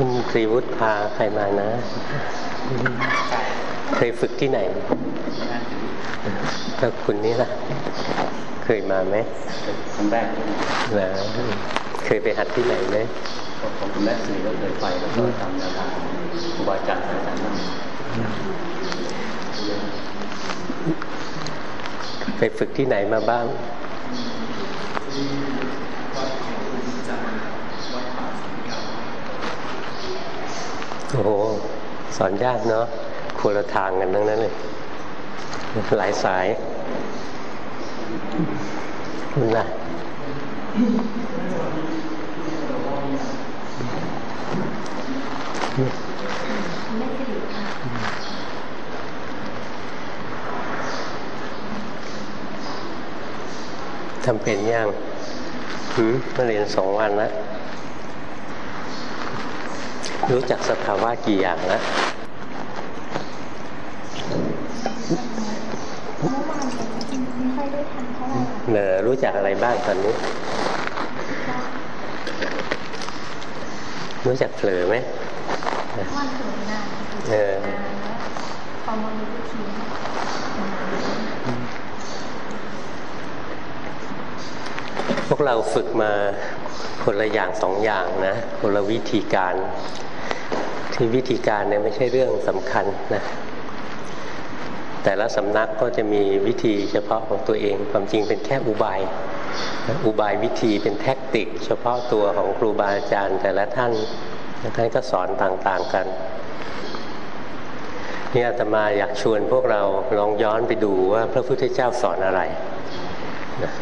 คุณตรีวุฒิพาใครมานะ เคยฝึกที่ไหนก็คุณนี่ล่ะ เคยมาไหมครั้งแรกนะเคยไปหัดที่ไหนไหมของคุณแม่สีก็เคยไปแล้วก็ทำแนวทางครูบาอาจารย์อาจารย์นั่นไปฝึกที่ไหนมาบ้าง โอ้โหสอนยากเนาะคนละทางกันทั้งนั้นเลย หลายสายคุณล่ะทำเป็นยังหืมมาเรียนสองวันแล้ว รู้จักสภาวะกี่อย่างแล้วเนอรู้จักอะไรบ้างตอนนี้ รู้จักเผลอไหมเออพวกเราฝึกมาคนละอย่างสองอย่างนะคนละวิธีการ ที่วิธีการเนี่ยไม่ใช่เรื่องสำคัญนะแต่ละสำนักก็จะมีวิธีเฉพาะของตัวเอง ความจริงเป็นแค่อุบาย อุบายวิธีเป็นแท็กติก เฉพาะตัวของครูบาอาจารย์ แต่ละท่านท่านก็สอนต่างๆกันนี่อาตมาอยากชวนพวกเราลองย้อนไปดูว่าพระพุทธเจ้าสอนอะไรนะ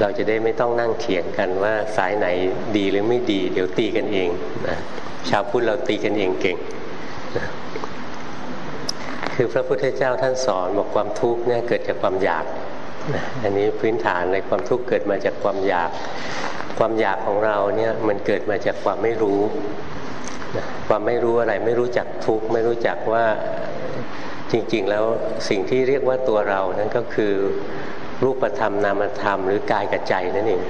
เราจะได้ไม่ต้องนั่งเถียงกันว่าสายไหนดีหรือไม่ดี เดี๋ยวตีกันเองนะ ชาวพุทธเราตีกันเองเก่ง คือพระพุทธเจ้าท่านสอนบอกความทุกข์เนี่ยเกิดจากความอยาก อันนี้พื้นฐานในความทุกข์เกิดมาจากความอยาก ความอยากของเราเนี่ยมันเกิดมาจากความไม่รู้ ความไม่รู้อะไรไม่รู้จักทุกข์ไม่รู้จักว่าจริงๆ แล้วสิ่งที่เรียกว่าตัวเรานั่นก็คือรูปธรรมนามธรรม หรือกายกับใจนั่นเอง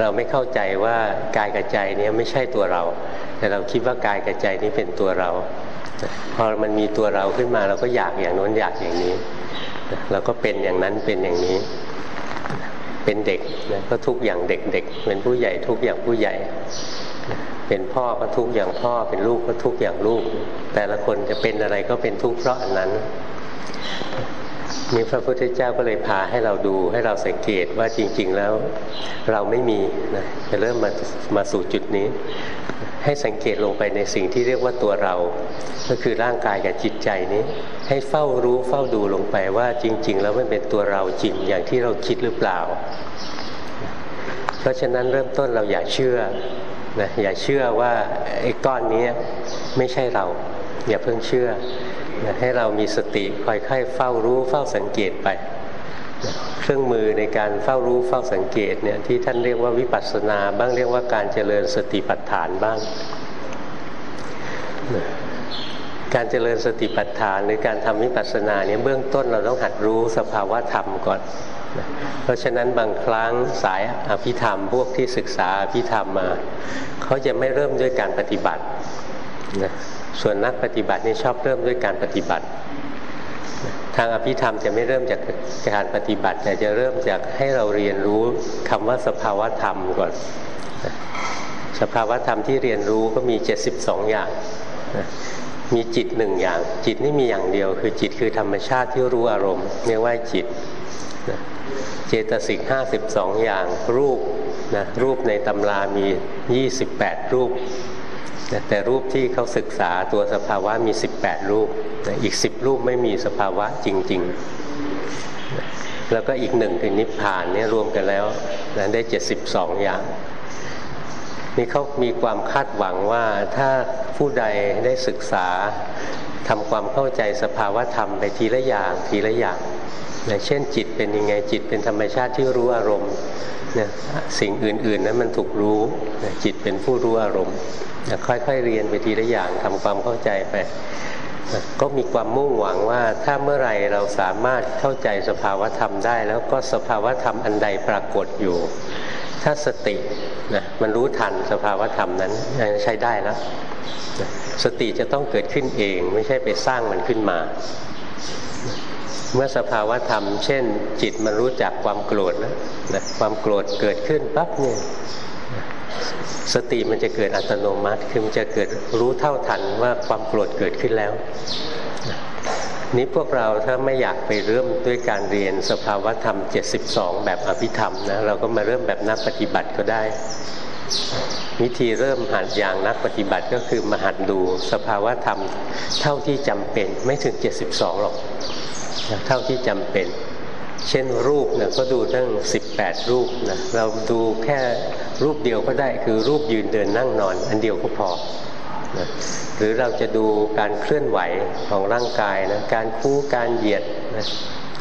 เราไม่เข้าใจว่ากายกับใจนี้ไม่ใช่ตัวเรา แต่เราคิดว่ากายกับใจนี้เป็นตัวเรา พอมันมีตัวเราขึ้นมาเราก็อยากอย่างโน้นอยากอย่างนี้ เราก็เป็นอย่างนั้นเป็นอย่างนี้ เป็นเด็กก็ทุกอย่างเด็กๆเป็นผู้ใหญ่ทุกอย่างผู้ใหญ่ เป็นพ่อก็ทุกอย่างพ่อ เป็นลูกก็ทุกอย่างลูก แต่ละคนจะเป็นอะไรก็เป็นทุกข์เพราะอันนั้น นี่พระพุทธเจ้าก็เลยพาให้เราดูให้เราสังเกตว่าจริง ๆ แล้วเราไม่มีนะจะเริ่มมามาสู่จุดนี้ ให้สังเกตลงไปในสิ่งที่เรียกว่าตัวเรา ก็คือร่างกายกับจิตใจนี้ ให้เฝ้ารู้เฝ้าดูลงไปว่าจริง ๆ แล้วมันเป็นตัวเราจริงอย่างที่เราคิดหรือเปล่า เพราะฉะนั้นเริ่มต้นเราอย่าเชื่อนะอย่าเชื่อว่าไอ้ก้อนนี้ไม่ใช่เรา อย่าเพิ่งเชื่อ ให้เรามีสติคอยค่อยเฝ้ารู้เฝ้าสังเกตไปเครื่องมือในการเฝ้ารู้เฝ้าสังเกตเนี่ยที่ท่านเรียกว่าวิปัสสนา บ้างเรียกว่าการเจริญสติปัฏฐานบ้างการเจริญสติปัฏฐานหรือการทำวิปัสสนาเนี่ยเบื้องต้นเราต้องหัดรู้สภาวะธรรมก่อนเพราะฉะนั้นบางครั้งสายอภิธรรม พวกที่ศึกษาอภิธรรมมา เขาจะไม่เริ่มด้วยการปฏิบัตินะ ส่วนนักปฏิบัตินี่ชอบเริ่มด้วยการปฏิบัติ ทางอภิธรรมจะไม่เริ่มจากการปฏิบัติแต่จะเริ่มจากให้เราเรียนรู้คำว่าสภาวธรรมก่อน สภาวธรรมที่เรียนรู้ก็มี 72 อย่าง มีจิตหนึ่งอย่าง จิตนี่มีอย่างเดียว คือจิตคือธรรมชาติที่รู้อารมณ์เรียกว่าจิตเจตสิก52 อย่างรูปนะรูปในตำรามี 28 รูป แต่รูปที่เขาศึกษาตัวสภาวะมี 18 รูป อีก 10 รูปไม่มีสภาวะจริง ๆ แล้วก็อีกหนึ่งคือนิพพานนี่รวมกันแล้วนั้นได้ 72 อย่าง นี่เขามีความคาดหวังว่าถ้าผู้ใดได้ศึกษาทำความเข้าใจสภาวะธรรมไปทีละอย่างทีละอย่าง เช่นจิตเป็นยังไงจิตเป็นธรรมชาติที่รู้อารมณ์เนี่ยสิ่งอื่นๆนั้นมันถูกรู้จิตเป็นผู้รู้อารมณ์ค่อยๆเรียนไปทีละอย่างทำความเข้าใจไปก็มีความมุ่งหวังว่าถ้าเมื่อไรเราสามารถเข้าใจสภาวธรรมได้ แล้วก็สภาวธรรมอันใดปรากฏอยู่ ถ้าสตินะมันรู้ทันสภาวธรรมนั้นใช้ได้แล้วสติจะต้องเกิดขึ้นเอง ไม่ใช่ไปสร้างมันขึ้นมา เมื่อสภาวธรรม เช่น จิตมันรู้จักความโกรธนะนะความโกรธเกิดขึ้นปั๊บเนี่ยสติมันจะเกิดอัตโนมัติ คือมันจะเกิดรู้เท่าทันว่าความโกรธเกิดขึ้นแล้ว นี้พวกเราถ้าไม่อยากไปเริ่มด้วยการเรียนสภาวธรรม 72 แบบอภิธรรมนะเราก็มาเริ่มแบบนักปฏิบัติก็ได้ วิธีเริ่มหัดอย่างนักปฏิบัติก็คือมาหัดดูสภาวธรรมเท่าที่จำเป็นไม่ถึง 72 หรอก เท่าที่จำเป็น เช่นรูปเนะก็ดูตั้ง 18 รูปนะเราดูแค่รูปเดียวก็ได้คือรูปยืนเดินนั่งนอน อันเดียวก็พอนะหรือเราจะดูการเคลื่อนไหวของร่างกายนะการคู่การเหยียดนะ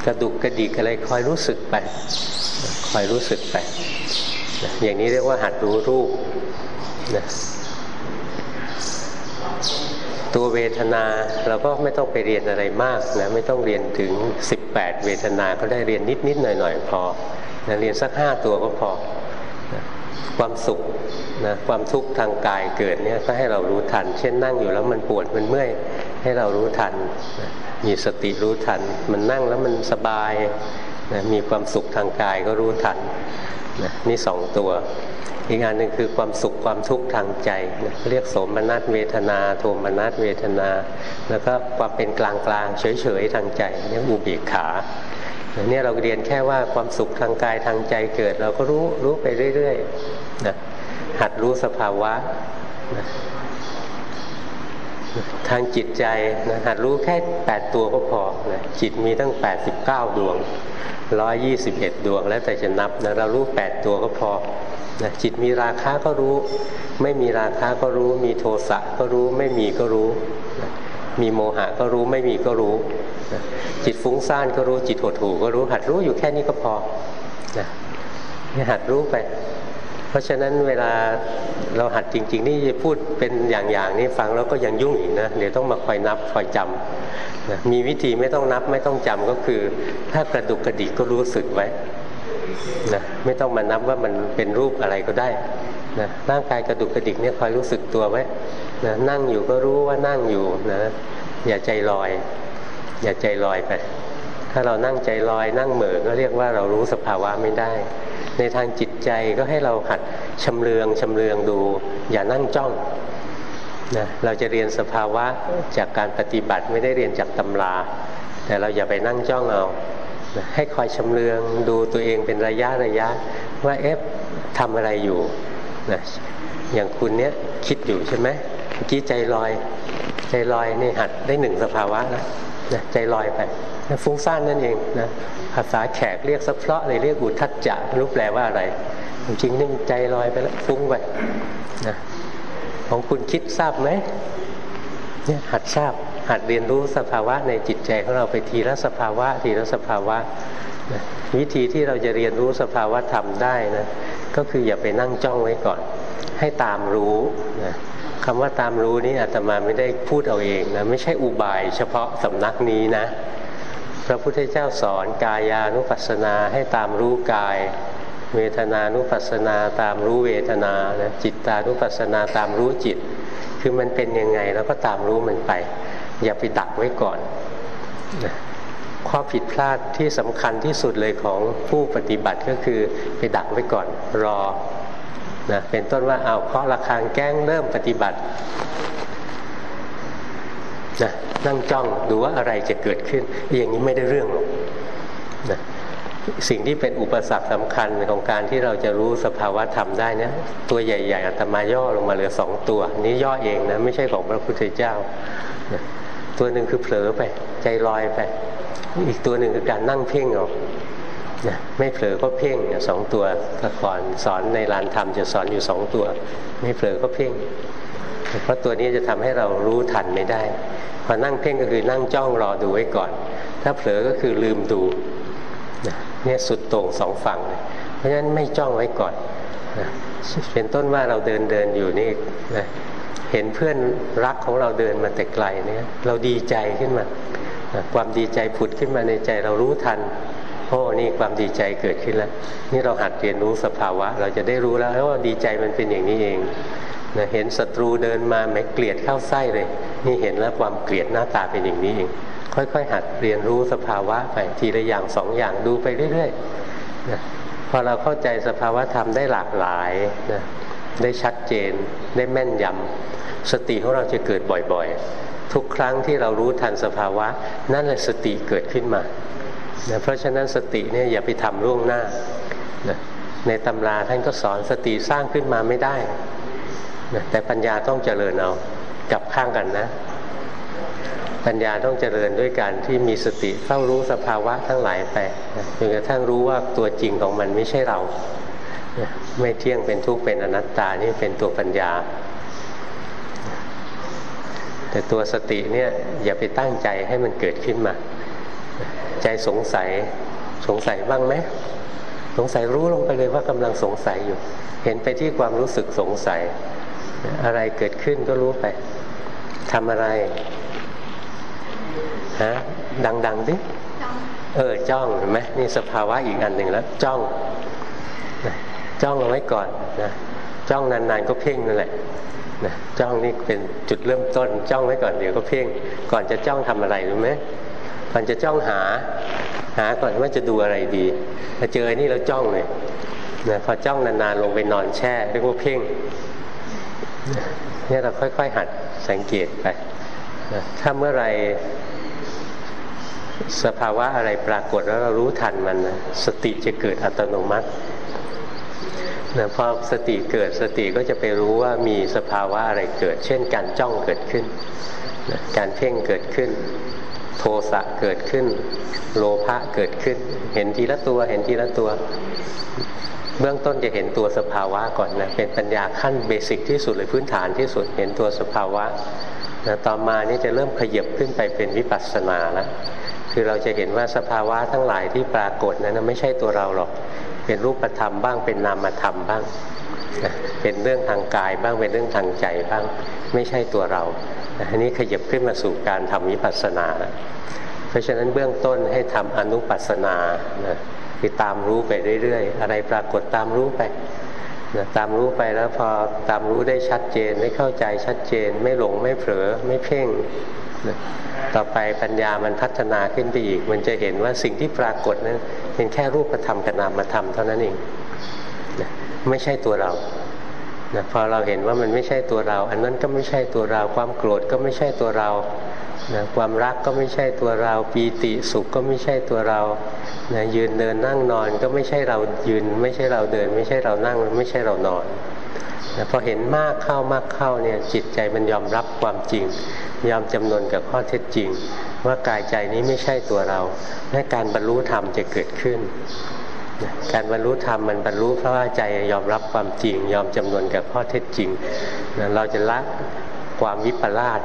กระดุกกระดิกอะไรคอยรู้สึกไปคอยรู้สึกไปนะอย่างนี้เรียกว่าหัดรู้รูปนะ ตัวเวทนาเราก็ไม่ต้องไปเรียนอะไรมากนะไม่ต้องเรียนถึง 18 เวทนาก็ได้เรียนนิดๆหน่อยๆพอนะเรียนสักห้าตัวก็พอนะความสุขนะความทุกข์ทางกายเกิดเนี่ยก็ให้เรารู้ทัน เช่นนั่งอยู่แล้วมันปวดมันเมื่อยให้เรารู้ทันนะมีสติรู้ทัน มันนั่งแล้วมันสบาย นะมีความสุขทางกายก็รู้ทันนะนี่สองตัว อีกงานหนึ่งคือความสุขความทุกข์ทางใจนะเรียกสมนัสเวทนา โทมนัสเวทนา แล้วก็ความเป็นกลางกลางเฉยๆทางใจเรียกอุเบกขาเนี่ยเราเรียนแค่ว่าความสุขทางกายทางใจเกิด เราก็รู้รู้ไปเรื่อยๆนะหัดรู้สภาวะนะ ทางจิตใจนะหัดรู้แค่ 8 ตัวก็พอนะจิตมีตั้ง 89 ดวง 121 ดวงแล้วแต่จะนับนะเรารู้ 8 ตัวก็พอนะจิตมีราคะก็รู้ ไม่มีราคะก็รู้ มีโทสะก็รู้ไม่มีก็รู้นะมีโมหะก็รู้ไม่มีก็รู้นะจิตฟุ้งซ่านก็รู้จิตหดหู่ก็รู้หัดรู้อยู่แค่นี้ก็พอนะหัดรู้ไป เพราะฉะนั้นเวลาเราหัดจริง ๆ นี่พูดเป็นอย่างๆนี่ฟังแล้วก็ยังยุ่งอีกนะเดี๋ยวต้องมาคอยนับคอยจำนะมีวิธีไม่ต้องนับไม่ต้องจำก็คือ ถ้ากระดุกกระดิกก็รู้สึกไว้นะไม่ต้องมานับว่ามันเป็นรูปอะไรก็ได้นะร่างกายกระดุกกระดิกเนี่ยคอยรู้สึกตัวไว้นะนั่งอยู่ก็รู้ว่านั่งอยู่นะอย่าใจลอย อย่าใจลอยไป ถ้าเรานั่งใจลอยนั่งเหม่อก็เรียกว่าเรารู้สภาวะไม่ได้ ในทางจิตใจก็ให้เราหัดชำเลืองชำเลืองดู อย่านั่งจ้องนะเราจะเรียนสภาวะจากการปฏิบัติไม่ได้เรียนจากตำรา แต่เราอย่าไปนั่งจ้องเอาให้คอยชำเลืองดูตัวเองเป็นระยะระยะ ว่าเอฟทำอะไรอยู่นะอย่างคุณเนี้ยคิดอยู่ใช่ไหมเมื่อกี้ใจลอย ใจลอยนี่หัดได้หนึ่งสภาวะแล้ว นะใจลอยไปนะฟุ้งซ่านนั่นเองนะภาษาแขกเรียกสัเพราะเลยเรียกอุทัจจะรู้แปลว่าอะไร จริงนี่ใจลอยไปแล้วฟุ้งไปนะของคุณคิดทราบไหมเนี่ยหัดทราบหัดเรียนรู้สภาวะในจิตใจของเราไปทีละสภาวะทีละสภาวะนะวิธีที่เราจะเรียนรู้สภาวะธรรมได้นะก็คืออย่าไปนั่งจ้องไว้ก่อน ให้ตามรู้นะ คำว่าตามรู้นี่อาตมาไม่ได้พูดเอาเองนะไม่ใช่อุบายเฉพาะสำนักนี้นะ พระพุทธเจ้าสอนกายานุปัสสนาให้ตามรู้กาย เวทนานุปัสสนาตามรู้เวทนานะจิตตานุปัสสนาตามรู้จิต คือมันเป็นยังไงเราก็ตามรู้มันไป อย่าไปดักไว้ก่อนนะข้อผิดพลาดที่สำคัญที่สุดเลยของผู้ปฏิบัติก็คือไปดักไว้ก่อน รอ นะเป็นต้นว่าเอาเคาะระฆังแก้งเริ่มปฏิบัตินะนั่งจ้องดูว่าอะไรจะเกิดขึ้น อย่างนี้ไม่ได้เรื่องหรอกนะสิ่งที่เป็นอุปสรรคสำคัญของการที่เราจะรู้สภาวะธรรมได้เนี่ยตัวใหญ่ ๆอัตมาย่อลงมาเหลือสองตัว นี้ย่อเองนะไม่ใช่ของพระพุทธเจ้านะตัวหนึ่งคือเผลอไป ใจลอยไป อีกตัวหนึ่งคือการนั่งเพ่งออก นะไม่เผลอก็เพ่งสองตัวแต่ก่อนสอนในลานธรรมจะสอนอยู่สองตัว ไม่เผลอก็เพ่ง เพราะตัวนี้จะทำให้เรารู้ทันไม่ได้พอนั่งเพ่งก็คือนั่งจ้องรอดูไว้ก่อน ถ้าเผลอก็คือลืมดูเนี่ยสุดโต่งสองฝั่งเลยเพราะฉะนั้นไม่จ้องไว้ก่อนเป็นต้นว่าเราเดินเดินอยู่นี่นะเห็นเพื่อนรักของเราเดินมาแต่ไกลเนี่ยเราดีใจขึ้นมา ความดีใจผุดขึ้นมาในใจเรารู้ทัน โอ้นี่ความดีใจเกิดขึ้นแล้ว นี่เราหัดเรียนรู้สภาวะ เราจะได้รู้แล้วว่าดีใจมันเป็นอย่างนี้เองนะเห็นศัตรูเดินมาไม่เกลียดเข้าไส้เลย นี่เห็นแล้วความเกลียดหน้าตาเป็นอย่างนี้เอง ค่อยๆ หัดเรียนรู้สภาวะไปทีละอย่างสองอย่างดูไปเรื่อยๆนะพอเราเข้าใจสภาวะธรรมได้หลากหลายนะได้ชัดเจนได้แม่นยำสติของเราจะเกิดบ่อยๆ ทุกครั้งที่เรารู้ทันสภาวะ นั่นแหละสติเกิดขึ้นมา นะเพราะฉะนั้นสติเนี่ยอย่าไปทำล่วงหน้านะในตำราท่านก็สอนสติสร้างขึ้นมาไม่ได้นะแต่ปัญญาต้องเจริญเอากับข้างกันนะ ปัญญาต้องเจริญด้วยการที่มีสติเฝ้ารู้สภาวะทั้งหลายไปจนกระทั่งรู้ว่าตัวจริงของมันไม่ใช่เรา ไม่เที่ยงเป็นทุกข์เป็นอนัตตานี่เป็นตัวปัญญา แต่ตัวสติเนี่ยอย่าไปตั้งใจให้มันเกิดขึ้นมา ใจสงสัยสงสัยบ้างไหมสงสัยรู้ลงไปเลยว่ากำลังสงสัยอยู่ เห็นไปที่ความรู้สึกสงสัย อะไรเกิดขึ้นก็รู้ไปทำอะไรฮะดังๆดิเออจ้องเห็นไหมนี่สภาวะอีกอันหนึ่งแล้ว จ้องจ้องเอาไว้ก่อนนะจ้องนานๆก็เพ่งนั่นแหละนะจ้องนี่เป็นจุดเริ่มต้น จ้องไว้ก่อนเดี๋ยวก็เพ่งก่อนจะจ้องทำอะไรรู้ไหม ก่อนจะจ้องหา หาก่อนว่าจะดูอะไรดีถ้าเจอนี่เราจ้องเลยนะพอจ้องนานๆลงไปนอนแช่เรียกว่าเพ่งเนี่ยเราค่อย ๆ หัดสังเกตไปนะถ้าเมื่อไรสภาวะอะไรปรากฏแล้วเรารู้ทันมันนะสติจะเกิดอัตโนมัตินะพอสติเกิดสติก็จะไปรู้ว่ามีสภาวะอะไรเกิด เช่นการจ้องเกิดขึ้นนะการเพ่งเกิดขึ้น โทสะเกิดขึ้น โลภะเกิดขึ้น เห็นทีละตัวเห็นทีละตัว เบื้องต้นจะเห็นตัวสภาวะก่อนนะเป็นปัญญาขั้นเบสิกที่สุดเลยพื้นฐานที่สุดเห็นตัวสภาวะนะต่อมานี่จะเริ่มขยับขึ้นไปเป็นวิปัสสนาแล้วคือเราจะเห็นว่าสภาวะทั้งหลายที่ปรากฏนั้นไม่ใช่ตัวเราหรอก เป็นรูปธรรมบ้างเป็นนามธรรมบ้าง เป็นเรื่องทางกายบ้างเป็นเรื่องทางใจบ้าง ไม่ใช่ตัวเรา อันนี้ขยับขึ้นมาสู่การทำวิปัสสนา เพราะฉะนั้นเบื้องต้นให้ทำอนุปัสสนาคือตามรู้ไปเรื่อยๆ อะไรปรากฏตามรู้ไปนะตามรู้ไปแล้วพอตามรู้ได้ชัดเจนได้เข้าใจชัดเจน ไม่หลงไม่เผลอไม่เพ่งนะต่อไปปัญญามันพัฒนาขึ้นไปอีก มันจะเห็นว่าสิ่งที่ปรากฏนั้นเป็นแค่รูปธรรมกับนามธรรมเท่านั้นเองนะไม่ใช่ตัวเรา นะพอเราเห็นว่ามันไม่ใช่ตัวเรา อันนั้นก็ไม่ใช่ตัวเรา ความโกรธก็ไม่ใช่ตัวเรานะความรักก็ไม่ใช่ตัวเรา ปีติสุขก็ไม่ใช่ตัวเรานะยืนเดินนั่งนอนก็ไม่ใช่เรายืน ไม่ใช่เราเดิน ไม่ใช่เรานั่ง ไม่ใช่เรานอนนะพอเห็นมากเข้ามากเข้าเนี่ยจิตใจมันยอมรับความจริง ยอมจำนนกับข้อเท็จจริง ว่ากายใจนี้ไม่ใช่ตัวเราและการบรรลุธรรมจะเกิดขึ้น การบรรลุธรรมมันบรรลุเพราะว่าใจยอมรับความจริง ยอมจำนวนกับข้อเท็จจริงเราจะละความวิปลาส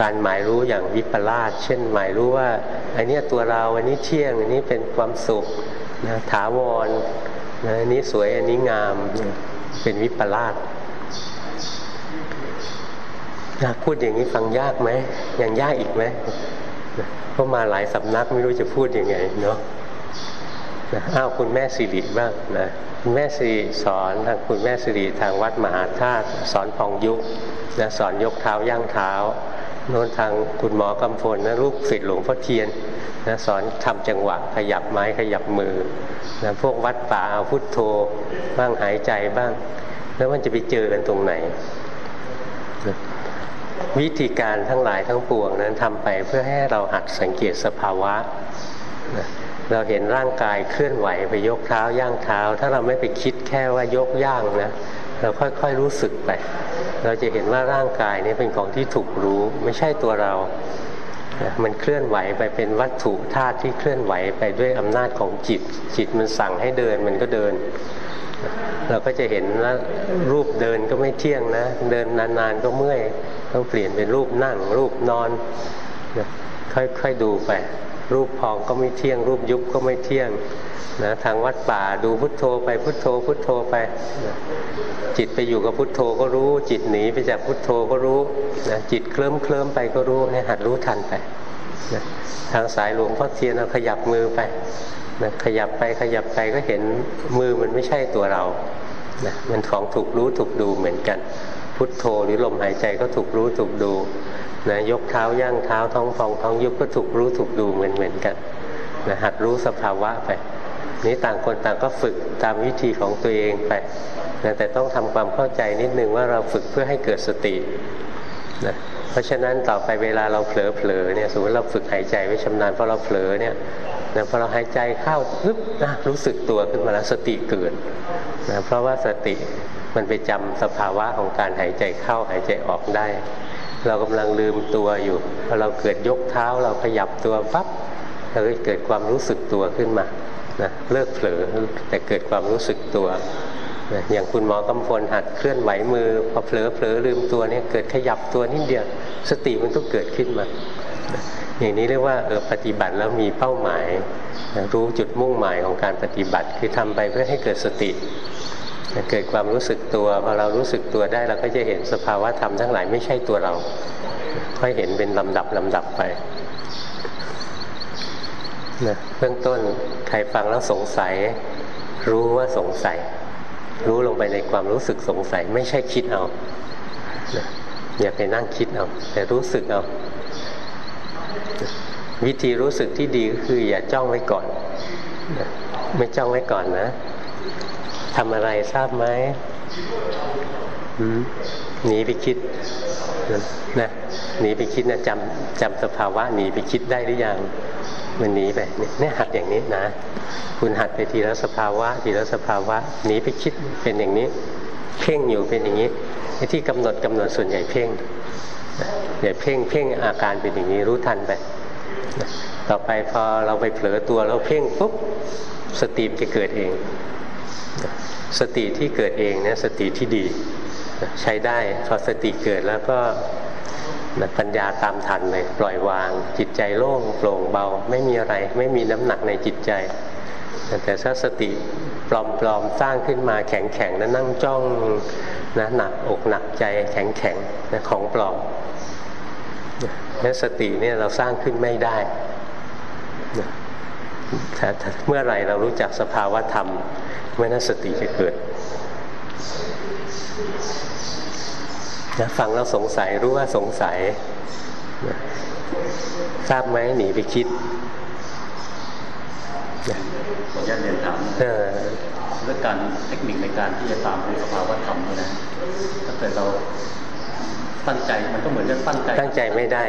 การหมายรู้อย่างวิปลาสเช่นหมายรู้ว่าอันนี้ตัวเราอันนี้เที่ยงอันนี้เป็นความสุขนะถาวรนะอันนี้สวยอันนี้งามเป็นวิปลาสพูดอย่างนี้ฟังยากไหมยังยากอีกไหมเพราะมาหลายสำนักไม่รู้จะพูดยังไงเนาะ อ้าวคุณแม่สิริบ้างนะคุณแม่สิริสอนทางคุณแม่สิริทางวัดมหาธาตุสอนพองยุคนะสอนยกเท้าย่างเท้าโน้นทางคุณหมอกำพลนะลูกศิษย์หลวงพ่อเทียนนะสอนทำจังหวะขยับไม้ขยับมือนะพวกวัดป่าเอาพุทโธบ้างหายใจบ้าง แล้วมันจะไปเจอกันตรงไหน วิธีการทั้งหลายทั้งปวงนั้นทำไปเพื่อให้เราหัดสังเกตสภาวะ เราเห็นร่างกายเคลื่อนไหวไปยกเท้าย่างเท้า ถ้าเราไม่ไปคิดแค่ว่ายกย่างนะเราค่อยๆรู้สึกไป เราจะเห็นว่าร่างกายนี้เป็นของที่ถูกรู้ไม่ใช่ตัวเรา มันเคลื่อนไหวไปเป็นวัตถุธาตุที่เคลื่อนไหวไปด้วยอำนาจของจิต จิตมันสั่งให้เดินมันก็เดิน เราก็จะเห็นว่ารูปเดินก็ไม่เที่ยงนะ เดินนานๆก็เมื่อยต้องเปลี่ยนเป็นรูปนั่ง รูปนอนค่อยๆดูไป รูปพองก็ไม่เที่ยง รูปยุบก็ไม่เที่ยงนะทางวัดป่าดูพุทโธไปพุทโธ พุทโธไปนะจิตไปอยู่กับพุทโธก็รู้ จิตหนีไปจากพุทโธก็รู้นะจิตเคลิ้มเคลิ้มไปก็รู้เนี่ยหัดรู้ทันไปนะทางสายหลวงพ่อเทียนเราขยับมือไปนะขยับไปขยับไปก็เห็นมือมันไม่ใช่ตัวเรานะมันของถูกรู้ถูกดูเหมือนกัน พุทโธหรือลมหายใจก็ถูกรู้ถูกดู นะยกเท้าย่างเท้าท้องฟองท้องยุบก็ถูกรู้ถูกดูเหมือนเหมือนกันนะหัดรู้สภาวะไป นี้ต่างคนต่างก็ฝึกตามวิธีของตัวเองไปนะแต่ต้องทำความเข้าใจนิดนึงว่าเราฝึกเพื่อให้เกิดสตินะเพราะฉะนั้นต่อไปเวลาเราเผลอๆเนี่ยสมมติเราฝึกหายใจไว้ชำนาญพอเราเผลอเนี่ยนะพอเราหายใจเข้าปึ๊บนะรู้สึกตัวขึ้นมาแล้วสติเกิดนะเพราะว่าสติมันไปจำสภาวะของการหายใจเข้าหายใจออกได้ เรากำลังลืมตัวอยู่พอเราเกิดยกเท้าเราขยับตัวปั๊บเราก็เกิดความรู้สึกตัวขึ้นมานะเลิกเผลอแต่เกิดความรู้สึกตัวนะอย่างคุณหมอกำพลหัดเคลื่อนไหวมือพอเผลอเผลอลืมตัวเนี่ยเกิดขยับตัวนิดเดียวสติมันก็เกิดขึ้นมา อย่างนี้เรียกว่าเออปฏิบัติแล้วมีเป้าหมาย รู้จุดมุ่งหมายของการปฏิบัติ คือทำไปเพื่อให้เกิดสติ เกิดความรู้สึกตัวพอเรารู้สึกตัวได้เราก็จะเห็นสภาวะธรรมทั้งหลายไม่ใช่ตัวเรา ค่อยเห็นเป็นลำดับลำดับไปนะเบื้องต้นใครฟังแล้วสงสัย รู้ว่าสงสัย รู้ลงไปในความรู้สึกสงสัย ไม่ใช่คิดเอานะอย่าไปนั่งคิดเอาแต่รู้สึกเอาวิธีรู้สึกที่ดีก็คืออย่าจ้องไว้ก่อน ไม่จ้องไว้ก่อนนะ ทำอะไรทราบไหมหนีไปคิดนะหนีไปคิดนะจำจำสภาวะหนีไปคิดได้หรือยังมันหนีไปเนี่ยหัดอย่างนี้นะ คุณหัดไปทีละสภาวะ ทีละสภาวะหนีไปคิดเป็นอย่างนี้ เพ่งอยู่เป็นอย่างนี้ที่กำหนดกำหนดส่วนใหญ่เพ่งอย่าเพ่งเพ่งอาการเป็นอย่างนี้รู้ทันไปต่อไปพอเราไปเผลอตัวเราเพ่งปุ๊บสติจะเกิดเอง สติที่เกิดเองเนี่ยสติที่ดีใช้ได้พอสติเกิดแล้วก็ปัญญาตามทันเลยปล่อยวาง จิตใจโล่งโปร่งเบา ไม่มีอะไร ไม่มีน้ำหนักในจิตใจ แต่ถ้าสติปลอมๆสร้างขึ้นมาแข็งๆแล้วนั่งจ้องนะหนักอกหนักใจแข็งๆนะของปลอมนี่สติเนี่ยเราสร้างขึ้นไม่ได้เมื่อไหร่เรารู้จักสภาวะธรรม เมื่อนั้นสติจะเกิดนะฟังแล้วสงสัยรู้ว่าสงสัยนะทราบไหมหนีไปคิดนะขออนุญาตเรียนถามเรื่องการเทคนิคในการที่จะตามรู้สภาวะธรรมนี่นะถ้าเกิดเราตั้งใจมันก็เหมือนจะตั้งใจ ตั้งใจไม่ได้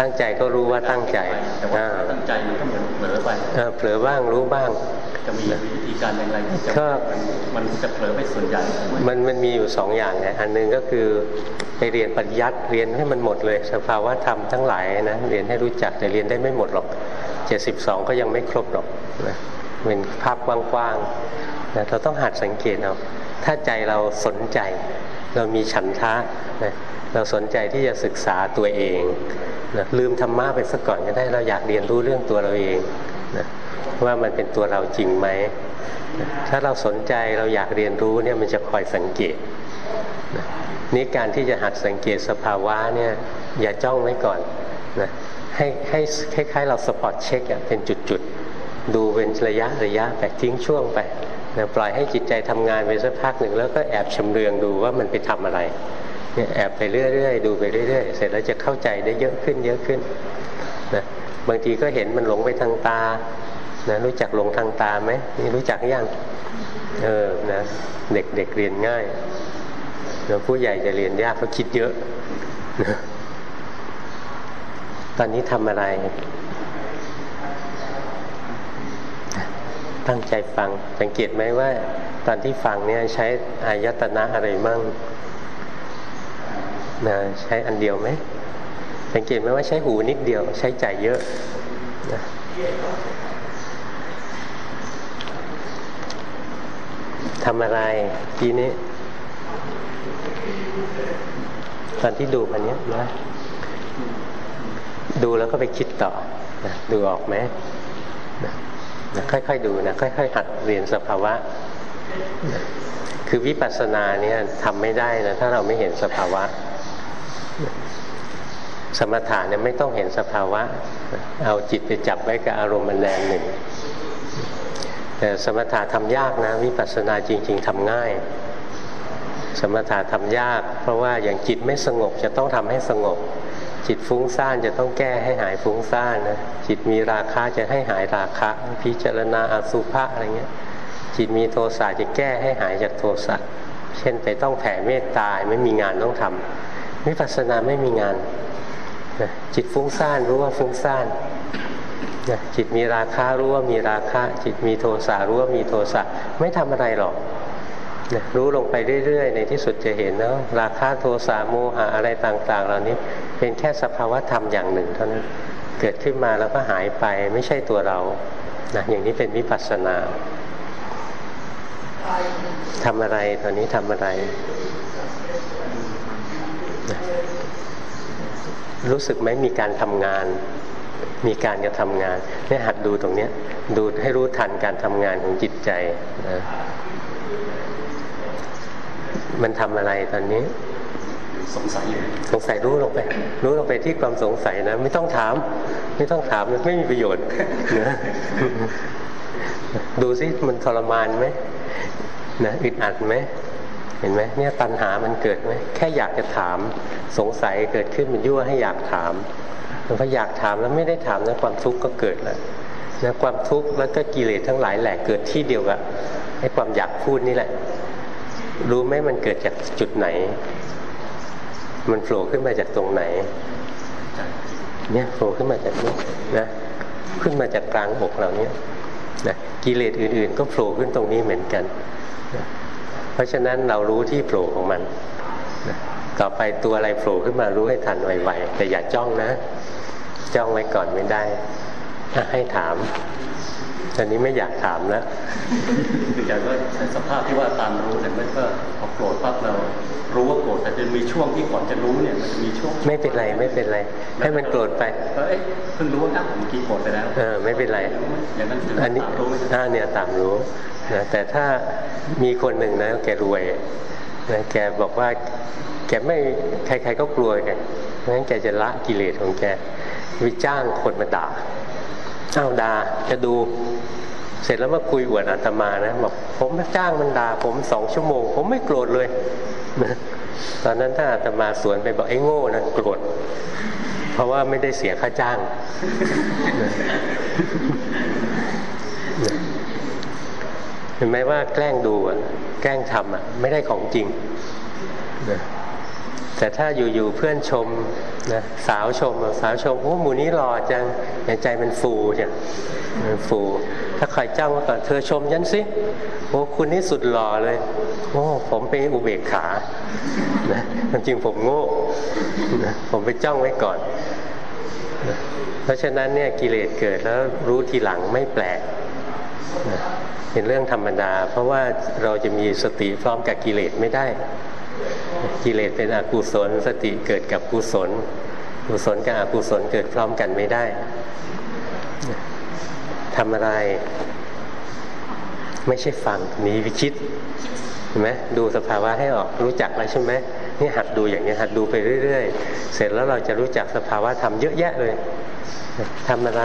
ตั้งใจก็รู้ว่าตั้งใจแต่ว่าตั้งใจมันก็เหมือนเผลอไปเผลอบ้างรู้บ้างจะมีวิ ธีการอย่างไรที่จะมันจะเผลอไปส่วนใหญ่มันมันมีอยู่สองอย่างไงอันนึงก็คือไปเรียนปริยัติเรียนให้มันหมดเลย สภาวะธรรมทั้งหลายนะเรียนให้รู้จักแต่เรียนได้ไม่หมดหรอกเจ็ดสิบสองก็ยังไม่ครบหรอกนะเป็นภาพกว้างๆนะเราต้องหัดสังเกตเอาถ้าใจเราสนใจเรามีฉันทะนะเราสนใจที่จะศึกษาตัวเองนะลืมธรรมะไปสักก่อนก็ได้เราอยากเรียนรู้เรื่องตัวเราเองนะว่ามันเป็นตัวเราจริงไหมนะ ถ้าเราสนใจเราอยากเรียนรู้เนี่ยมันจะคอยสังเกตนี่การที่จะหัดสังเกตสภาวะเนี่ยอย่าจ้องไว้ก่อนนะให้ให้คล้ายๆเราสปอตเช็คเป็นจุดๆ ดูเป็นระยะระยะไปทิ้งช่วงไปนะปล่อยให้จิตใจทำงานไปสักพักหนึ่งแล้วก็แอบชำเลืองดูว่ามันไปทำอะไรเนี่ยแอบไปเรื่อยๆ ดูไปเรื่อยๆ เสร็จแล้วจะเข้าใจได้เยอะขึ้นเยอะขึ้นนะบางทีก็เห็นมันหลงไปทางตา นะรู้จักหลงทางตาไหมนี่รู้จักยังเออนะเด็กเด็กเรียนง่ายแล้วผู้ใหญ่จะเรียนยากเพราะคิดเยอะนะตอนนี้ทำอะไร ตั้งใจฟังสังเกตไหมว่า ตอนที่ฟังเนี่ยใช้อายตนะอะไรมั่งนะใช้อันเดียวไหมสังเกตไหมว่าใช้หูนิดเดียว ใช้ใจเยอะนะ ทำอะไรทีนี้ ตอนที่ดูอันนี้นะดูแล้วก็ไปคิดต่อนะดูออกไหมนะค่อยๆดูนะค่อยๆหัดเรียนสภาวะนะคือวิปัสสนาเนี่ยทำไม่ได้นะถ้าเราไม่เห็นสภาวะ สมถะเนี่ยไม่ต้องเห็นสภาวะ เอาจิตไปจับไว้กับอารมณ์มันแรงหนึ่ง แต่สมถะทำยากนะวิปัสสนาจริง ๆทำง่าย สมถะทำยาก เพราะว่าอย่างจิตไม่สงบจะต้องทำให้สงบ จิตฟุ้งซ่านจะต้องแก้ให้หายฟุ้งซ่านนะจิตมีราคะจะให้หายราคะ พิจารณาอสุภะอะไรเงี้ย จิตมีโทสะจะแก้ให้หายจากโทสะเช่นไปต้องแผ่เมตตาไม่มีงานต้องทำวิปัสสนาไม่มีงานจิตฟุ้งซ่านรู้ว่าฟุ้งซ่าน นะจิตมีราคะรู้ว่ามีราคะ จิตมีโทสะรู้ว่ามีโทสะไม่ทำอะไรหรอกนะรู้ลงไปเรื่อยๆ ในที่สุดจะเห็นนะราคะโทสะโมหะอะไรต่าง ๆ เหล่านี้เป็นแค่สภาวะธรรมอย่างหนึ่ง เท่านั้นเกิดขึ้นมาแล้วก็หายไปไม่ใช่ตัวเรานะอย่างนี้เป็นวิปัสสนาทำอะไรตอนนี้ทำอะไร รู้สึกไหมมีการทำงาน มีการจะทำงานเนี่ยหัดดูตรงเนี้ยดูให้รู้ทันการทำงานของจิตใจนะมันทำอะไรตอนนี้ สงสัยอยู่สงสัยรู้ลงไป รู้ลงไปที่ความสงสัยนะ ไม่ต้องถาม ไม่ต้องถามไม่มีประโยชน์นะดูซิมันทรมานไหมนะอึดอัดไหมเห็นไหมเนี่ยตัณหามันเกิดไหมแค่อยากจะถามสงสัยเกิดขึ้นมันยั่วให้อยากถาม แล้วพออยากถามแล้วไม่ได้ถามนะความทุกข์ก็เกิดแล้วนะความทุกข์แล้วก็กิเลสทั้งหลายแหละเกิดที่เดียวกับไอ้ความอยากพูดนี่แหละ รู้ไหมมันเกิดจากจุดไหน มันโผล่ขึ้นมาจากตรงไหน เนี่ยโผล่ขึ้นมาจากนี้นะขึ้นมาจากกลางอกเราเนี่ยนะกิเลสอื่น ๆ ก็โผล่ขึ้นตรงนี้เหมือนกันเพราะฉะนั้นเรารู้ที่โผล่ของมันต่อไปตัวอะไรโผล่ขึ้นมารู้ให้ทันไวๆแต่อย่าจ้องนะ จ้องไว้ก่อนไม่ได้ถ้าให้ถามตอนนี้ไม่อยากถามแล้วคืออย่างว่าในสภาพที่ว่าตามรู้แต่ไม่ก็พอโกรธปั๊บเรา รู้ว่าโกรธแต่จะมีช่วงที่ก่อนจะรู้เนี่ยมันจะมีช่วงไม่เป็นไรไม่เป็นไร ให้มันโกรธไปเอ๊ะเพิ่งรู้ว่าอ้าวเมื่อกี้โกรธไปแล้วเออไม่เป็นไรอย่างนั้นอันนี้ถ้าเนี่ยตามรู้นะแต่ถ้ามีคนหนึ่งนะแกรวยนะแกบอกว่าแกไม่ใครๆก็กลัวแกงั้นแกจะละกิเลสของแก วิจ้างคนมาด่าอ้าวด่าจะดู เสร็จแล้วมาคุยอวดอาตมานะบอกผมจ้างมันด่าผมสองชั่วโมง ผมไม่โกรธเลยตอนนั้นถ้าอาตมาสวนไปบอกไอ้โง่นะโกรธเพราะว่าไม่ได้เสียค่าจ้าง เห็นไหมว่าแกล้งดูอะ แกล้งทำอะ ไม่ได้ของจริงนะ แต่ถ้าอยู่ๆเพื่อนชมนะสาวชมสาวชมโอ้หมูนี้หล่อจังใจมันฟูจ้ะมันฟู ถ้าใครจ้างมาก่อนเธอชมยันสิโอ้คุณนี่สุดหล่อเลยโอ้ผมเป็นอุเบกขานะจริงผมโง่นะผมไปจ้องไว้ก่อนนะเพราะฉะนั้นเนี่ยกิเลสเกิดแล้วรู้ทีหลังไม่แปลกนะเป็นเรื่องธรรมดา เพราะว่าเราจะมีสติพร้อมกับกิเลสไม่ได้ กิเลสเป็นอกุศล สติเกิดกับกุศล กุศลกับอกุศลเกิดพร้อมกันไม่ได้ทำอะไร ไม่ใช่ฟังหนีวิคิดเห็นไหมดูสภาวะให้ออกรู้จักแล้วใช่ไหมนี่หัดดูอย่างนี้หัดดูไปเรื่อย ๆ เสร็จแล้วเราจะรู้จักสภาวะทำเยอะแยะเลยทำอะไร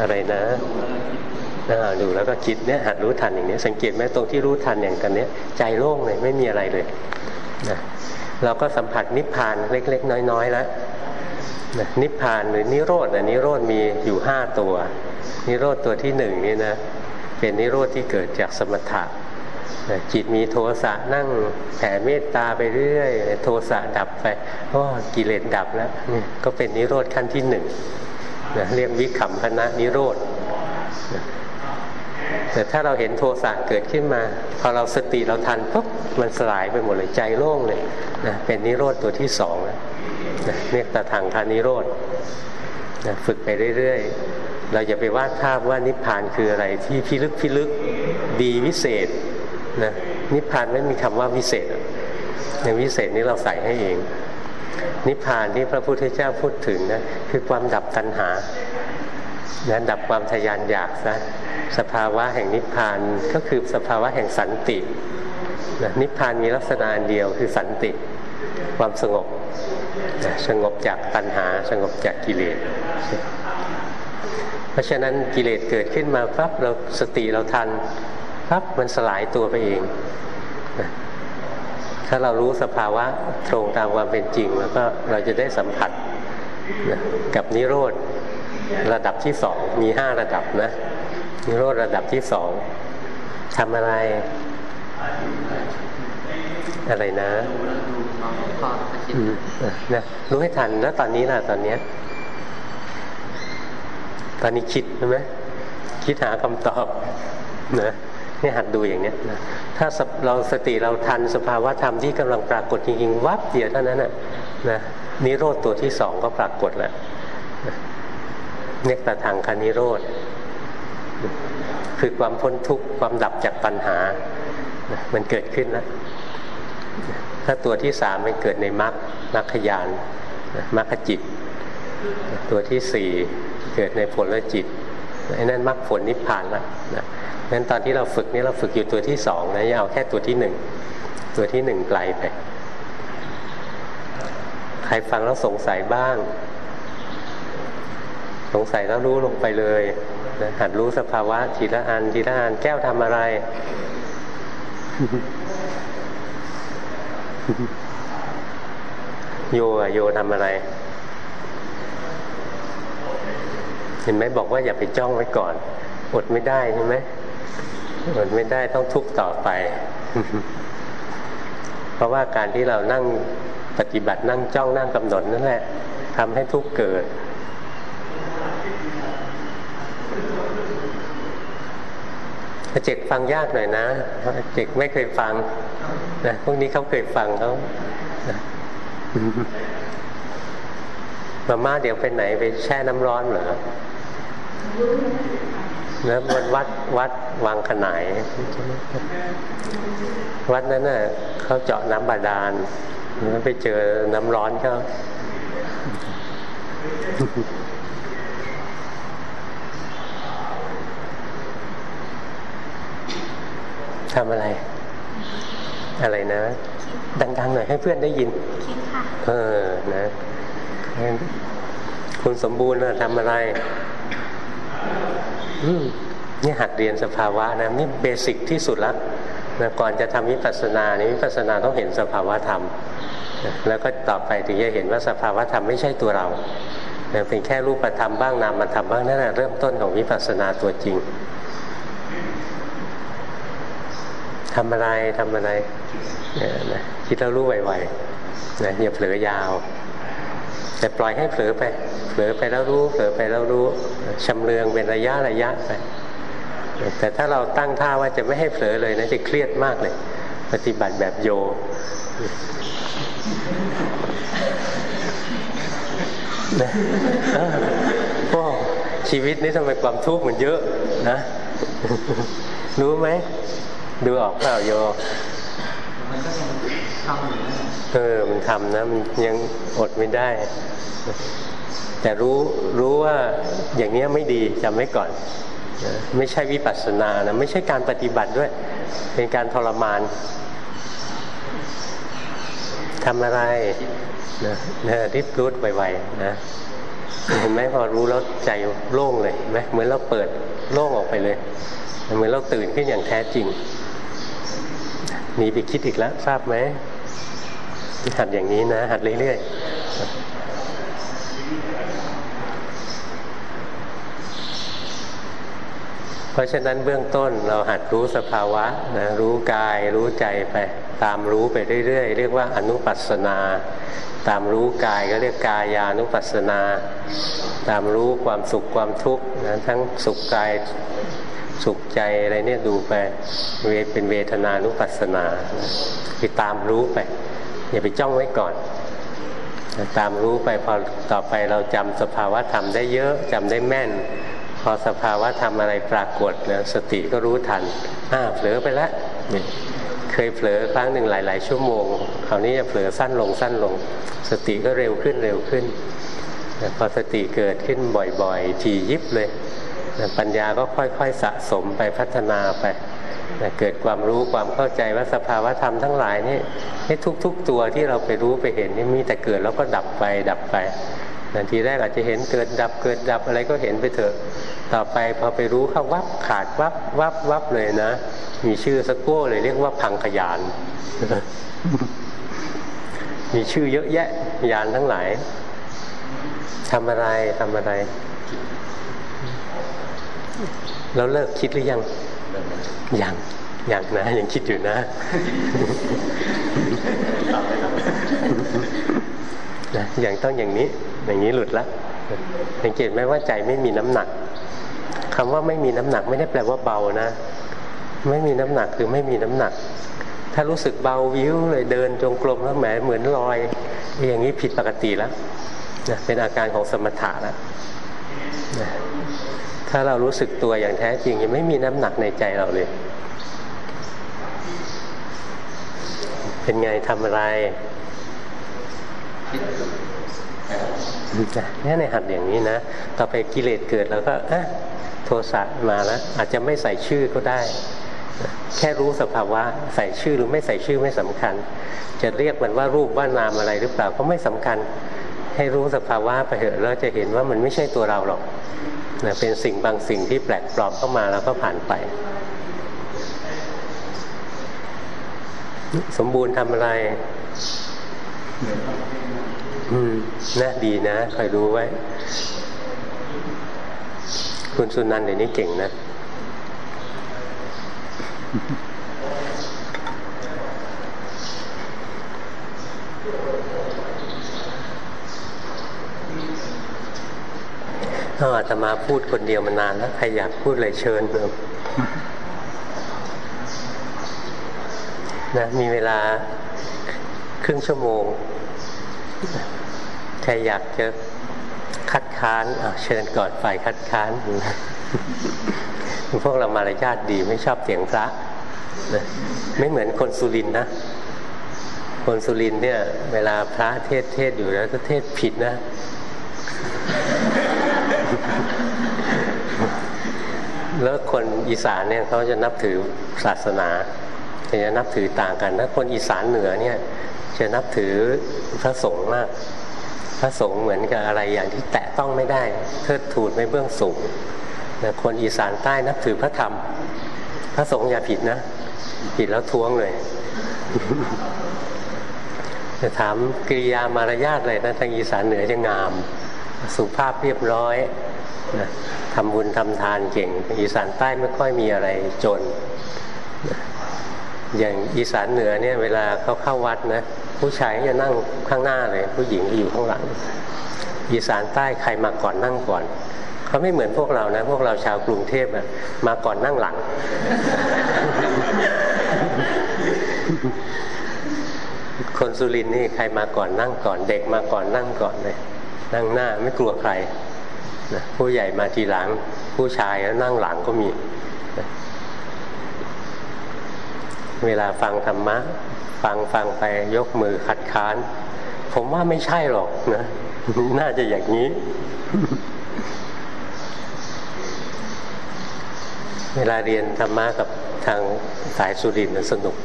อะไรนะ ดูแล้วก็คิดเนี่ยหัดรู้ทันอย่างนี้สังเกตไหมตรงที่รู้ทันอย่างกันเนี้ยใจโล่งเลยไม่มีอะไรเลยนะเราก็สัมผัสนิพพานเล็ก ๆ น้อย ๆ แล้วนะนิพพานหรือนิโรธอันนิโรธมีอยู่ห้าตัว นิโรธตัวที่หนึ่งนี่นะเป็นนิโรธที่เกิดจากสมถะจิตมีโทสะนั่งแผ่เมตตาไปเรื่อยโทสะดับไปก็กิเลสดับแล้วนี่ก็เป็นนิโรธขั้นที่หนึ่งนะเรียกวิขำพนะนิโรธ แต่ถ้าเราเห็นโทสะเกิดขึ้นมา พอเราสติเราทันปุ๊บมันสลายไปหมดเลยใจโล่งเลยนะเป็นนิโรธตัวที่สองนะเรียกตาทางคานิโรธนะฝึกไปเรื่อยๆ เราอย่าไปวาดภาพว่านิพพานคืออะไรที่พิลึกพิลึกดีวิเศษนะนิพพานไม่มีคำว่าวิเศษในวิเศษนี้เราใส่ให้เอง นิพพานที่พระพุทธเจ้าพูดถึงนะคือความดับตัณหานะดับความทยานอยากซะ สภาวะแห่งนิพพานก็คือสภาวะแห่งสันตินะนิพพานมีลักษณะเดียวคือสันติ ความสงบสงบจากตัณหาสงบจากกิเลส เพราะฉะนั้นกิเลสเกิดขึ้นมาปั๊บเราสติเราทันปั๊บมันสลายตัวไปเองถ้าเรารู้สภาวะตรงตามความเป็นจริง แล้วก็เราจะได้สัมผัสกับนิโรธระดับที่สองมีห้าระดับนะ นิโรธระดับที่สองทำอะไร อะไรนะนะรู้ให้ทันแล้วตอนนี้ล่ะตอนเนี้ย ตอนนี้คิดใช่ไหมคิดหาคำตอบนะนี่หัดดูอย่างเนี้ยนะถ้าเราสติเราทันสภาวะธรรมที่กำลังปรากฏจริงๆวับเดียวเท่านั้นนะนะนิโรธตัวที่สองก็ปรากฏแล้วเนกตทางคานิโรธ คือความพ้นทุกข์ความดับจากปัญหา มันเกิดขึ้นแล้วถ้าตัวที่สามมันเกิดในมรรคมรรคยานมรรคจิต ตัวที่สี่เกิดในผลละจิตไอ้นั่นมรรคผลนิพพานละนะงั้นตอนที่เราฝึกนี่เราฝึกอยู่ตัวที่สองนะอย่าเอาแค่ตัวที่หนึ่งตัวที่หนึ่งไกลไป ใครฟังแล้วสงสัยบ้าง สงสัยแล้วรู้ลงไปเลย หัดรู้สภาวะทีละอันทีละอันแก้วทำอะไร โยอะโยทำอะไร เห็นไหมบอกว่าอย่าไปจ้องไว้ก่อน อดไม่ได้ใช่ไหมอดไม่ได้ต้องทุกข์ต่อไป เพราะว่าการที่เรานั่งปฏิบัตินั่งจ้องนั่งกำหนดนั่นแหละทำให้ทุกข์เกิด เจกฟังยากหน่อยนะเจกไม่เคยฟังนะพวกนี้เขาเคยฟังเขามาม่าเดี๋ยวไปไหนไปแช่น้ำร้อนเหรอแล้ววัดวัดวัดวางขนายวัดนั้นน่ะเขาเจาะน้ำบาดาลแล้วไปเจอน้ำร้อนเขา ทำอะไร อะไรนะ ดังๆหน่อยให้เพื่อนได้ยินคิดค่ะเออนะคุณสมบูรณ์นะทำอะไร อืมนี่หัดเรียนสภาวะนะนี่เบสิกที่สุดแล้วนะก่อนจะทำวิปัสสนานี่วิปัสสนาต้องเห็นสภาวะธรรมนะแล้วก็ต่อไปถึงจะเห็นว่าสภาวะธรรมไม่ใช่ตัวเรานะเป็นแค่รูปธรรมบ้างนามธรรมบ้างนั่นแหละเริ่มต้นของวิปัสสนาตัวจริง ทำอะไรทำอะไรนะคิดแล้วรู้ไวๆนะอย่าเผลอยาว แต่ปล่อยให้เผลอไป เผลอไปแล้วรู้เผลอไปแล้วรู้ชำเลืองเป็นระยะระยะไปแต่ถ้าเราตั้งท่าว่าจะไม่ให้เผลอเลยนะจะเครียดมากเลย ปฏิบัติแบบโยนะโอ้ชีวิตนี้ทำไมความทุกข์มันเยอะนะ รู้ไหม ดูออกเปล่าโยมันก็ยังทำเออ มันทำนะ มันยังอดไม่ได้ แต่รู้รู้ว่าอย่างนี้ไม่ดีจำไว้ก่อนไม่ใช่วิปัสสนานะ ไม่ใช่การปฏิบัติด้วย เป็นการทรมานทำอะไรนะนะรีบรู้ไวๆนะเห็นไหมพอรู้แล้วใจโล่งเลยไหมเหมือนเราเปิดโล่งออกไปเลย เหมือนเราตื่นขึ้นอย่างแท้จริง หนีไปคิดอีกแล้วทราบไหมหัดอย่างนี้นะ หัดเรื่อยๆ เพราะฉะนั้นเบื้องต้นเราหัดรู้สภาวะนะรู้กายรู้ใจไป ตามรู้ไปเรื่อยๆ เรียกว่าอนุปัสนา ตามรู้กายก็เรียกกายานุปัสนา ตามรู้ความสุขความทุกข์นะทั้งสุขกาย สุขใจอะไรเนี่ยดูไปเวเป็นเวทนานุปัสสนาคือตามรู้ไป อย่าไปจ้องไว้ก่อน ตามรู้ไปพอต่อไปเราจำสภาวะธรรมได้เยอะจำได้แม่น พอสภาวะธรรมอะไรปรากฏนะสติก็รู้ทันอ้าเผลอไปแล้วเคยเผลอครั้งหนึ่งหลาย ๆ ชั่วโมงคราวนี้จะเผลอสั้นลงสั้นลง สติก็เร็วขึ้นเร็วขึ้นพอสติเกิดขึ้นบ่อยๆ ทียิบเลย ปัญญาก็ค่อยๆสะสมไปพัฒนาไปเกิดความรู้ความเข้าใจว่าสภาวะธรรมทั้งหลายนี่ทุก ๆ ตัวที่เราไปรู้ไปเห็นนี่มีแต่เกิดแล้วก็ดับไปดับไปนาทีแรกอาจจะเห็นเกิดดับเกิดดับอะไรก็เห็นไปเถอะ ต่อไปพอไปรู้เข้าวับขาดวับวับวับเลยนะ มีชื่อสักโก้เลยเรียกว่าพังขยาน มีชื่อเยอะแยะยานทั้งหลายทำอะไรทำอะไร แล้วเลิกคิดหรือยังยังยังนะยังคิดอยู่นะนะอย่างต้องอย่างนี้อย่างนี้หลุดละสังเกตไหมว่าใจไม่มีน้ำหนักคำว่าไม่มีน้ำหนักไม่ได้แปลว่าเบานะ ไม่มีน้ำหนักคือไม่มีน้ำหนัก ถ้ารู้สึกเบาวิวเลยเดินจงกรมแล้วแหมเหมือนลอย อย่างนี้ผิดปกติแล้วนะเป็นอาการของสมถะแล้วนะ ถ้าเรารู้สึกตัวอย่างแท้จริงยังไม่มีน้ำหนักในใจเราเลย เป็นไงทำอะไรนี่ในหัดอย่างนี้นะ ต่อไปกิเลสเกิดแล้วก็อะโทสะมาแล้ว อาจจะไม่ใส่ชื่อก็ได้ แค่รู้สภาวะใส่ชื่อหรือไม่ใส่ชื่อไม่สำคัญ จะเรียกมันว่ารูปว่านามอะไรหรือเปล่าก็ไม่สำคัญ ให้รู้สภาวะไปเถอะแล้วจะเห็นว่ามันไม่ใช่ตัวเราหรอกนะเป็นสิ่งบางสิ่งที่แปลกปลอมเข้ามาแล้วก็ผ่านไป สมบูรณ์ทำอะไรอืมนะดีนะคอยรู้ไว้ คุณสุนันเดี๋ยวนี้เก่งนะ ถ้าอาตมาพูดคนเดียวมานานแล้วใครอยากพูดอะไรเชิญเนะมีเวลาครึ่งชั่วโมง ใครอยากจะคัดค้านเชิญก่อนฝ่ายคัดค้านพวกเรามารยาทดีไม่ชอบเสียงพระนะไม่เหมือนคนสุรินนะ คนสุรินเนี่ย เวลาพระเทศเทศอยู่แล้วก็เทศผิดนะ แล้วคนอีสานเนี่ยเขาจะนับถือศาสนาจะนับถือต่างกันถ้าคนอีสานเหนือเนี่ยจะนับถือพระสงฆ์มาก พระสงฆ์เหมือนกับอะไรอย่างที่แตะต้องไม่ได้เทิดทูนไม่เบื้องสูงแต่คนอีสานใต้นับถือพระธรรม พระสงฆ์อย่าผิดนะ ผิดแล้วท้วงเลยจะถามกิริยามารยาทเลยนะทางอีสานเหนือจะงาม สุภาพเรียบร้อยนะทำบุญทำทานเก่ง อีสานใต้ไม่ค่อยมีอะไรจน อย่างอีสานเหนือเนี่ยเวลาเขาเข้าวัดนะผู้ชายจะนั่งข้างหน้าเลย ผู้หญิงอยู่ข้างหลัง อีสานใต้ใครมาก่อนนั่งก่อนเขาไม่เหมือนพวกเรานะพวกเราชาวกรุงเทพอะมาก่อนนั่งหลัง คนสุรินนี่ใครมาก่อนนั่งก่อน เด็กมาก่อนนั่งก่อนเลย นั่งหน้าไม่กลัวใครนะผู้ใหญ่มาทีหลัง ผู้ชายแล้วนั่งหลังก็มีนะเวลาฟังธรรมะ ฟังฟังไปยกมือคัดค้าน ผมว่าไม่ใช่หรอกนะ น่าจะอย่างนี้ เวลาเรียนธรรมะกับทางสายสุรินทร์สนุก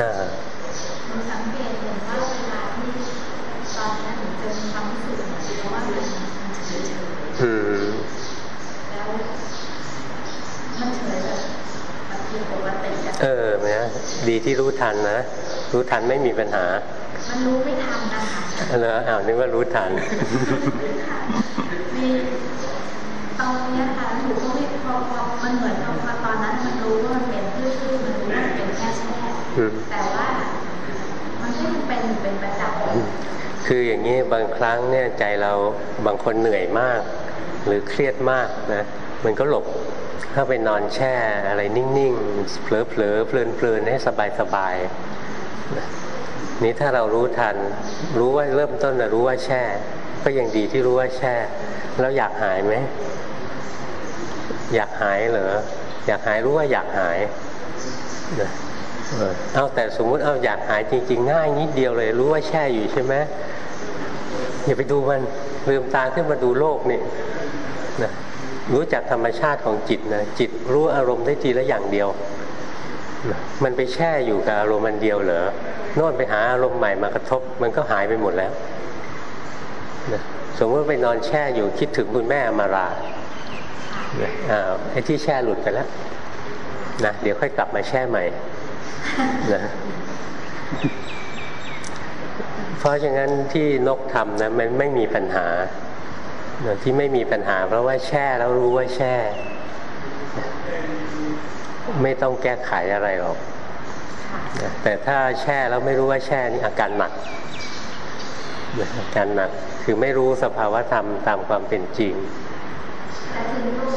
อ่าสังเกตเห็นว่าเวลาที่ตอนนั้นเจอความรู้สึกเพราะว่ามันเฉยๆอืมแล้วมันเฉยแบบมันผิดปกติเออนะ ดีที่รู้ทันนะ รู้ทันไม่มีปัญหา มันรู้ไม่ทันนะคะเอออ้าวนึกว่ารู้ทันมีตอนนี้ค่ะอยู่ก็ไม่พอพอมันเหมือนพอตอนนั้นมันรู้ว่ามันเป็นพืชๆมันรู้ว่ามันเป็นแค่แช่แต่ว่ามันก็ยังเป็นเป็นประจำคืออย่างนี้บางครั้งเนี่ยใจเราบางคนเหนื่อยมาก หรือเครียดมากนะมันก็หลบ เข้าไปนอนแช่อะไรนิ่งๆ เผลอๆ เพลินๆ ให้สบายๆ นี้ถ้าเรารู้ทัน รู้ว่าเริ่มต้นนะรู้ว่าแช่ ก็ยังดีที่รู้ว่าแช่ แล้วอยากหายไหม อยากหายเหรอ อยากหายรู้ว่าอยากหายเอาแต่สมมุติเอาอยากหายจริง ๆ ง่ายนิดเดียวเลย รู้ว่าแช่อยู่ใช่ไหมอย่าไปดูมันลืมตาขึ้นมาดูโลกนี่นะ รู้จักธรรมชาติของจิตนะจิตรู้อารมณ์ได้ทีละอย่างเดียว มันไปแช่อยู่กับอารมณ์มันเดียวเหรอโน่นไปหาอารมณ์ใหม่มากระทบ มันก็หายไปหมดแล้วนะสมมติไปนอนแช่อยู่คิดถึงคุณแม่มาราอ่าไอ้ที่แช่หลุดไปแล้วนะเดี๋ยวค่อยกลับมาแช่ใหม่นะเพราะฉะนั้นที่นกทำนะมันไม่มีปัญหา ที่ไม่มีปัญหา เพราะว่าแช่แล้วรู้ว่าแช่ ไม่ต้องแก้ไขอะไรหรอกแต่ถ้าแช่แล้วไม่รู้ว่าแช่นี่อาการหนักอาการหนักคือไม่รู้สภาวธรรมตามความเป็นจริงแต่ถึงรู้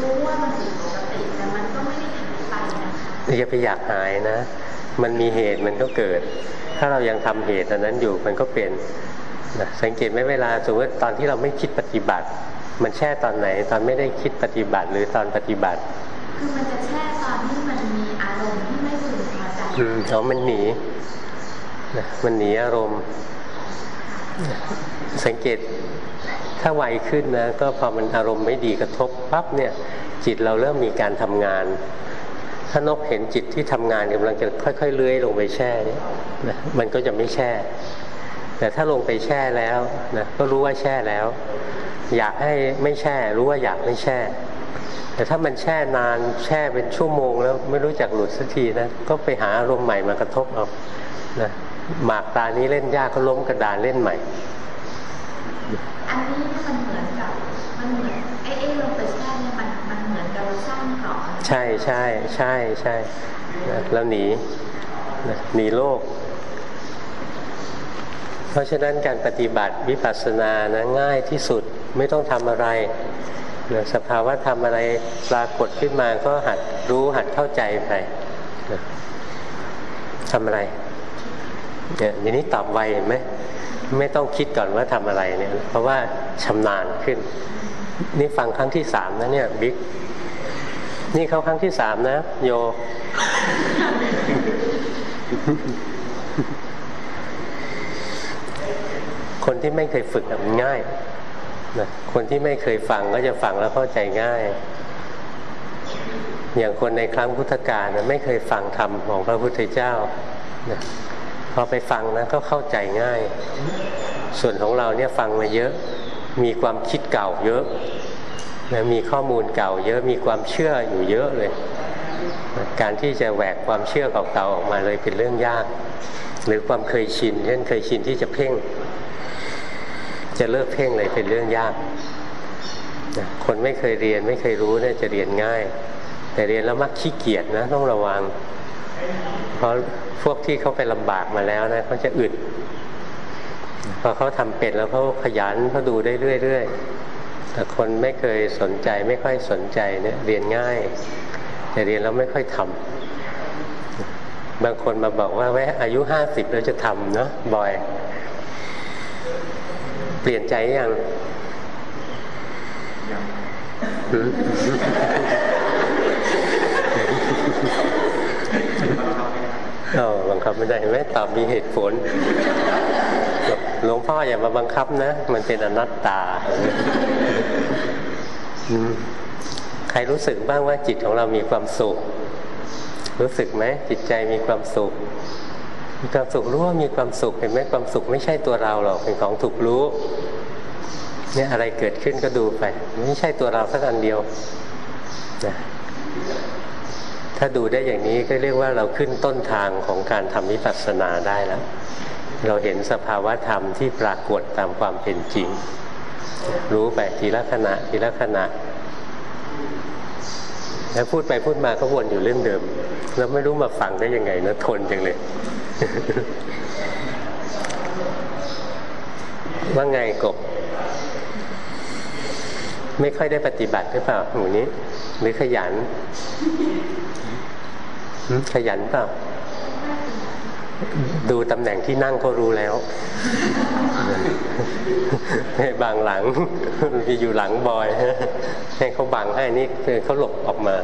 รู้ว่ามันผิดปกติแต่มันก็ไม่ได้หายไปนะคะอย่าไปอยากหายนะ มันมีเหตุมันก็เกิด ถ้าเรายังทำเหตุอันนั้นอยู่มันก็เป็น นะสังเกตไหมเวลาสมมติตอนที่เราไม่คิดปฏิบัติ มันแช่ตอนไหน ตอนไม่ได้คิดปฏิบัติหรือตอนปฏิบัติ คือมันจะแช่ตอนที่มันมีอารมณ์ที่ไม่พึงพอใจอืมเขามันหนีนะมันหนีอารมณ์ สังเกตถ้าไวขึ้นนะก็พอมันอารมณ์ไม่ดีกระทบปั๊บเนี่ย จิตเราเริ่มมีการทำงาน ถ้านกเห็นจิตที่ทำงานกำลังจะค่อย ๆ เลื้อยลงไปแช่เนี่ยมันก็จะไม่แช่ แต่ถ้าลงไปแช่แล้วนะก็รู้ว่าแช่แล้ว อยากให้ไม่แช่ รู้ว่าอยากไม่แช่ แต่ถ้ามันแช่นานแช่เป็นชั่วโมง แล้วไม่รู้จักหลุดสักทีนะก็ไปหาอารมณ์ใหม่มากระทบเอานะหมากตานี้เล่นยากก็ล้มกระดานเล่นใหม่ อันนี้มันเหมือนกับมันเหมือนไอ้ไอ้ลงไปแช่เนี่ยมันมันเหมือนกับเราสร้างก่อนใช่ใช่ใช่ใช่แล้วหนีหนีโลกเพ ราะฉะนั้นการปฏิบัติวิปัสสนานะง่ายที่สุดไม่ต้องทำอะไรนะสภาวะทำอะไรปรากฏขึ้นมาก็หัดรู้หัดเข้าใจไปนะทำอะไรเนี่ยอย่างนี้ตอบไวเห็นไหมไม่ต้องคิดก่อนว่าทำอะไรเนี่ย เพราะว่าชำนาญขึ้น นี่ฟังครั้งที่สามนะเนี่ยบิ๊กนี่เขาครั้งที่สามนะ โย คนที่ไม่เคยฝึกมันง่ายนะคนที่ไม่เคยฟังก็จะฟังแล้วเข้าใจง่าย อย่างคนในครั้งพุทธกาลนะไม่เคยฟังธรรมของพระพุทธเจ้านะพอไปฟังนะก็เข้าใจง่าย ส่วนของเราเนี่ยฟังมาเยอะ มีความคิดเก่าเยอะนะมีข้อมูลเก่า เยอะมีความเชื่ออยู่เยอะเลย การที่จะแหวกความเชื่อเก่าๆออกมาเลยเป็นเรื่องยาก หรือความเคยชินเช่นเคยชินที่จะเพ่ง จะเลิกเพ่งเลยเป็นเรื่องยากคนไม่เคยเรียนไม่เคยรู้เนี่ยจะเรียนง่าย แต่เรียนแล้วมักขี้เกียจนะต้องระวัง เพราะพวกที่เขาไปลำบากมาแล้วนะเขาจะอึดพอเขาทำเป็นแล้วเขาขยันเขาดูได้เรื่อยๆแต่คนไม่เคยสนใจไม่ค่อยสนใจเนี่ยเรียนง่าย แต่เรียนแล้วไม่ค่อยทำบางคนมาบอกว่าแวะอายุห้าสิบแล้วจะทำเนาะบ่อย เปลี่ยนใจยังยังเออบังคับไม่ได้ไหมตอบมีเหตุผลหลวงพ่ออย่ามาบังคับนะ มันเป็นอนัตตาใครรู้สึกบ้างว่าจิตของเรามีความสุข รู้สึกไหมจิตใจมีความสุข มีความสุขรู้ว่ามีความสุขเห็นไหมความสุขไม่ใช่ตัวเราหรอกเป็นของถูกรู้เนี่ยอะไรเกิดขึ้นก็ดูไป ไม่ใช่ตัวเราสักอันเดียวนะถ้าดูได้อย่างนี้ก็เรียกว่าเราขึ้นต้นทางของการทำวิปัสสนาได้แล้ว เราเห็นสภาวะธรรมที่ปรากฏตามความเป็นจริง รู้ไปทีละขณะทีละขณะ แล้วพูดไปพูดมาก็วนอยู่เรื่องเดิม แล้วไม่รู้มาฟังได้ยังไงนะทนจังเลย ว่าไงกบ ไม่ค่อยได้ปฏิบัติหรือเปล่าหมูนี้ หรือขยัน ขยันเปล่า ดูตำแหน่งที่นั่งก็รู้แล้วให้บางหลังมีอยู่หลังบอยให้เขาบังให้นี่คือเขาหลบออกมา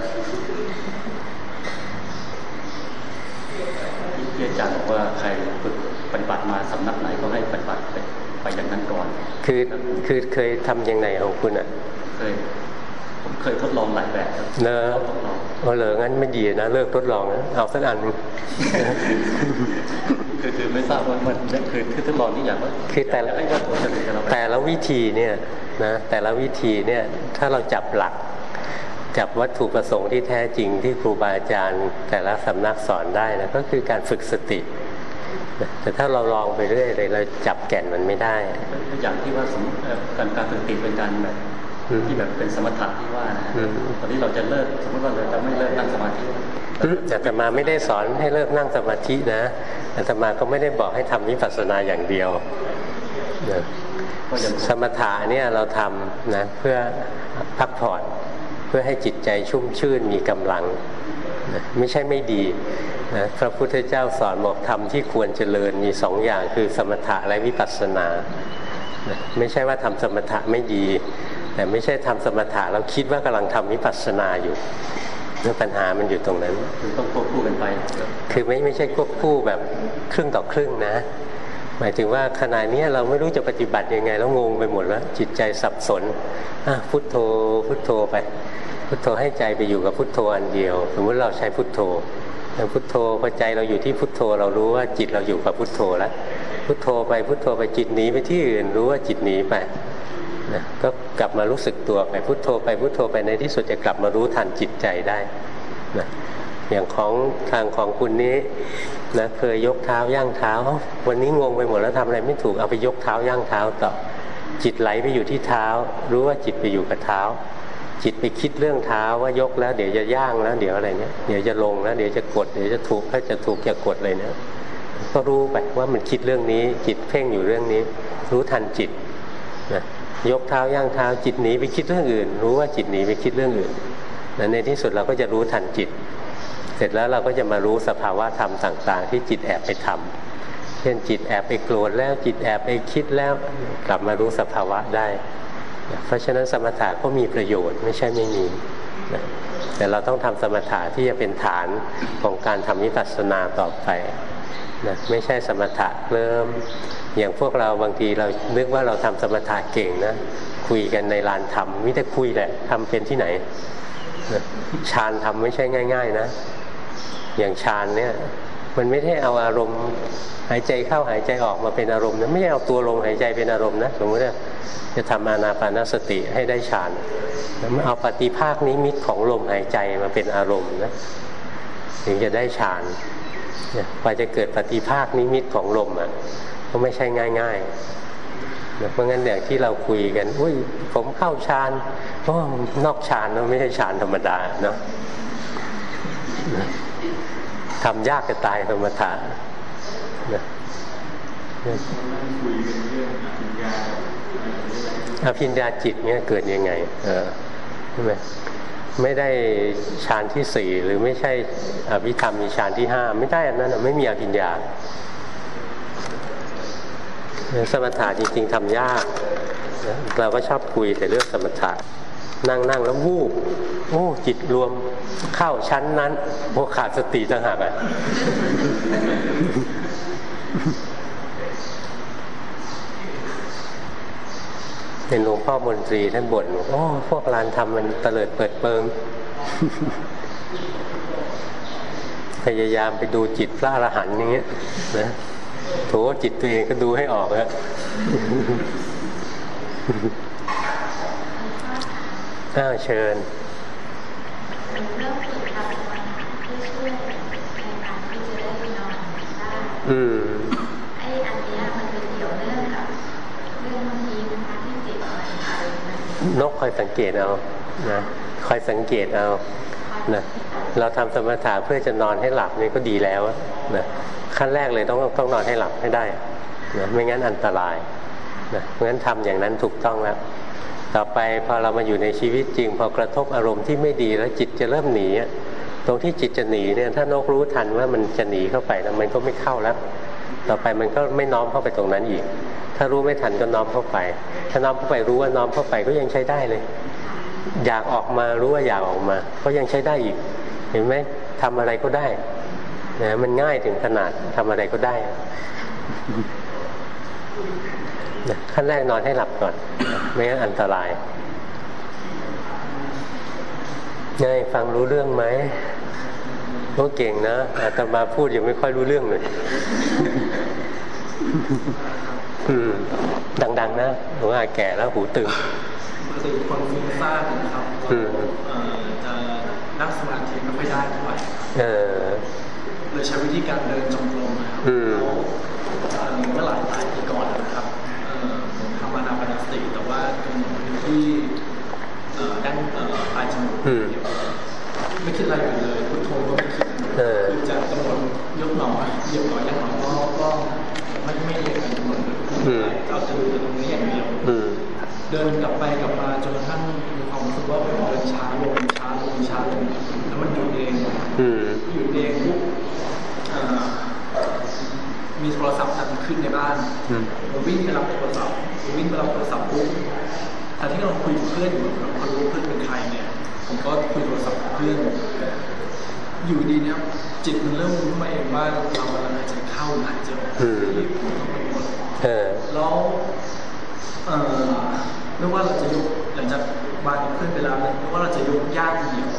ที่อาจารย์บอกว่าใครฝึกปฏิบัติมาสำนักไหนก็ให้ปฏิบัติไปไปอย่างนั้นก่อน คือคือเคยทำยังไงของคุณอะ เคยเคยทดลองหลายแบบครับเนอะเออเหรองั้นไม่ดีนะเลิกทดลองนะเอาสักอันนึงคือคือไม่ทราบว่ามันคือคือทดลองนี่อย่างว่าคือแต่ละแต่ละวิธีเนี่ยนะแต่ละวิธีเนี่ยถ้าเราจับหลัก จับวัตถุประสงค์ที่แท้จริงที่ครูบาอาจารย์ แต่ละสำนักสอนได้นะก็คือการฝึกสติ แต่ถ้าเราลองไปเรื่อยเลยเราจับแก่นมันไม่ได้ อย่างที่ว่าการการฝึกติเป็นการแบบที่แบบเป็นสมถะที่ว่านะตอนนี้เราจะเลิกสมมติว่าเราจะไม่เลิกนั่งสมาธิแต่ตมาไม่ได้สอนให้เลิกนั่งสมาธินะแต่ตมาก็ไม่ได้บอกให้ทำวิปัสสนาอย่างเดียว สมถะเนี่ยเราทำนะเพื่อพักผ่อนเพื่อให้จิตใจชุ่มชื่นมีกำลังไม่ใช่ไม่ดีนะพระพุทธเจ้าสอนบอกทำที่ควรเจริญมีสองอย่างคือสมถะและวิปัสสนาไม่ใช่ว่าทำสมถะไม่ดี แต่ไม่ใช่ทำสมถะแล้วคิดว่ากำลังทำวิปัสสนาอยู่เรื่องปัญหามันอยู่ตรงนั้นคือต้องควบคู่กันไป คือไม่ไม่ใช่ควบคู่แบบครึ่งต่อครึ่งนะ หมายถึงว่าขณะนี้เราไม่รู้จะปฏิบัติยังไง แล้วงงไปหมดแล้วจิตใจสับสนพุทโธพุทโธไป พุทโธให้ใจไปอยู่กับพุทโธอันเดียว สมมติเราใช้พุทโธพุทโธพอใจเราอยู่ที่พุทโธเรารู้ว่าจิตเราอยู่กับพุทโธแล้วพุทโธไปพุทโธไปจิตหนีไปที่อื่นรู้ว่าจิตหนีไปนะก็กลับมารู้สึกตัวไปพุทโธไปพุทโธไปในที่สุดจะกลับมารู้ทันจิตใจได้นะอย่างของทางของคุณนี้นะเคยยกเท้าย่างเท้า วันนี้งงไปหมดแล้วทำอะไรไม่ถูกเอาไปยกเท้าย่างเท้าต่อจิตไหลไปอยู่ที่เท้า รู้ว่าจิตไปอยู่กับเท้า จิตไปคิดเรื่องเท้าว่ายกแล้วเดี๋ยวจะย่างแล้วเดี๋ยวอะไรเนี้ยเดี๋ยวจะลงแล้วเดี๋ยวจะกดเดี๋ยวจะถูกถ้าจะถูกจะกดเลยเนี้ยก็รู้ไปว่ามันคิดเรื่องนี้ จิตเพ่งอยู่เรื่องนี้ รู้ทันจิตนะยกเท้าย่างเท้าจิตหนีไปคิดเรื่องอื่น รู้ว่าจิตหนีไปคิดเรื่องอื่นในที่สุดเราก็จะรู้ทันจิต เสร็จแล้วเราก็จะมารู้สภาวะธรรมต่าง ๆ ที่จิตแอบไปทำเช่นจิตแอบไปโกรธแล้วจิตแอบไปคิดแล้วกลับมารู้สภาวะได้ เพราะฉะนั้นสมถะก็มีประโยชน์ไม่ใช่ไม่มีแต่เราต้องทำสมถะที่จะเป็นฐานของการทำวิปัสนาต่อไปนะไม่ใช่สมถะเริ่ม อย่างพวกเราบางทีเรานึกว่าเราทำสมถะเก่งนะ คุยกันในลานธรรมมิแต่คุยแหละทำเป็นที่ไหนฌานทำไม่ใช่ง่าย ๆ นะ อย่างฌานเนี่ย มันไม่ได้เอาอารมณ์หายใจเข้าหายใจออกมาเป็นอารมณ์นะไม่ใช่เอาตัวลมหายใจเป็นอารมณ์นะสมมติว่าจะทำอานาปานสติให้ได้ฌานแล้วเอาปฏิภาคนิมิตของลมหายใจมาเป็นอารมณ์นะถึงจะได้ฌานเนี่ยกว่าจะเกิดปฏิภาคนิมิตของลมอะก็ไม่ใช่ง่ายๆเพราะงั้นอย่างที่เราคุยกันอุ้ยผมเข้าฌานเพราะนอกฌานนะไม่ใช่ฌานธรรมดาเนาะ ทำยากจะตายธรรมถะอภิญญาจิตเนี่ยเกิดยังไง เออใช่ไหมไม่ได้ฌานที่สี่หรือไม่ใช่อภิธรรมมีฌานที่ห้าไม่ได้อันนั้นไม่มีอภิญญาสมถะจริงๆทำยาก เราก็ชอบคุยแต่เรื่องสมถะ นั่งนั่งแล้ววูบโอ้ จิตรวมเข้าชั้นนั้นโอขาดสติต่างหากอะเป็นหลวงพ่อมนตรีท่านบ่นโอ้พวกลานทำมันเตลิดเปิดเปิง พยายามไปดูจิตพระอรหันต์อย่างเงี้ยนะโถจิตตัวเองก็ดูให้ออกแล้ว อ้าวเชิญอืมไอ้อันนี้มันเป็นเกี่ยวเนื่องกับเรื่องบางทีนะคะที่จิตนกคอยสังเกตเอานะคอยสังเกตเอานะเราทำสมถะเพื่อจะนอนให้หลับนี่ก็ดีแล้วนะขั้นแรกเลยต้องต้องนอนให้หลับให้ได้นะไม่งั้นอันตรายนะเพราะงั้นทำอย่างนั้นถูกต้องแล้ว ต่อไปพอเรามาอยู่ในชีวิตจริง พอกระทบอารมณ์ที่ไม่ดีแล้วจิตจะเริ่มหนีตรงที่จิตจะหนีเนี่ยถ้านกรู้ทันว่ามันจะหนีเข้าไปนะมันก็ไม่เข้าแล้ว ต่อไปมันก็ไม่น้อมเข้าไปตรงนั้นอีก ถ้ารู้ไม่ทันก็น้อมเข้าไป ถ้าน้อมเข้าไปรู้ว่าน้อมเข้าไปก็ยังใช้ได้เลย อยากออกมารู้ว่าอยากออกมา ก็ยังใช้ได้อีก เห็นไหมทำอะไรก็ได้นะมันง่ายถึงขนาดทำอะไรก็ได้ ขั้นแรกนอนให้หลับก่อน ไม่งั้นอันตรายไงฟังรู้เรื่องไหมโอ้เก่งนะอาตมาพูดยังไม่ค่อยรู้เรื่องเลยอืมดัง ๆ นะหลวงอาแก่แล้วหูตึงปกติคนฟุ้งซ่านนะครับอืมเอ่อจะนั่งสมาธิไม่ค่อยได้เท่าไหร่เออเลยใช้วิธีการเดินจงกรมนะครับอืมแล้วเอ่อเมื่อหลาย ว่ากำหนดพื้นที่เอ่อด้านเอ่อปลายจมูกอืมไม่คิดอะไรอยู่เลยพุทโธก็ไม่คิดเออคือจะกำหนดยกหนอเหยียบหนอยักหนอก็ก็ไม่ไม่เรียนกันกำหนดอืมเอาจะดูตรงนี้อย่างเดียวอืมเดินกลับไปกลับมาจนกระทั่งมีความรู้สึกว่าผมเดินช้าลงช้าลงช้าลงแล้วมันหยุดเองอืมหยุดเองปุ๊บเอ่อ มีโทรศัพท์ดังขึ้นในบ้านอืมผมวิ่งไปรับโทรศัพท์ผมวิ่งไปรับโทรศัพท์ปุ๊บแต่ที่เราคุยกับเพื่อนอยู่เราพอรู้ว่าเพื่อนเป็นใครเนี่ย ผมก็คุยโทรศัพท์กับเพื่อน อยู่ดีเนี่ยจิตมันเริ่มรู้ขึ้นมาเองว่าเรากำลังหายใจเข้าหายใจออกอืมที่ผมต้องไปหมดเออแล้วเอ่อไม่ว่าเราจะยกหลังจากบานกับเพื่อนไปแล้วเนี่ยไม่ว่าเราจะยกย่างเดียว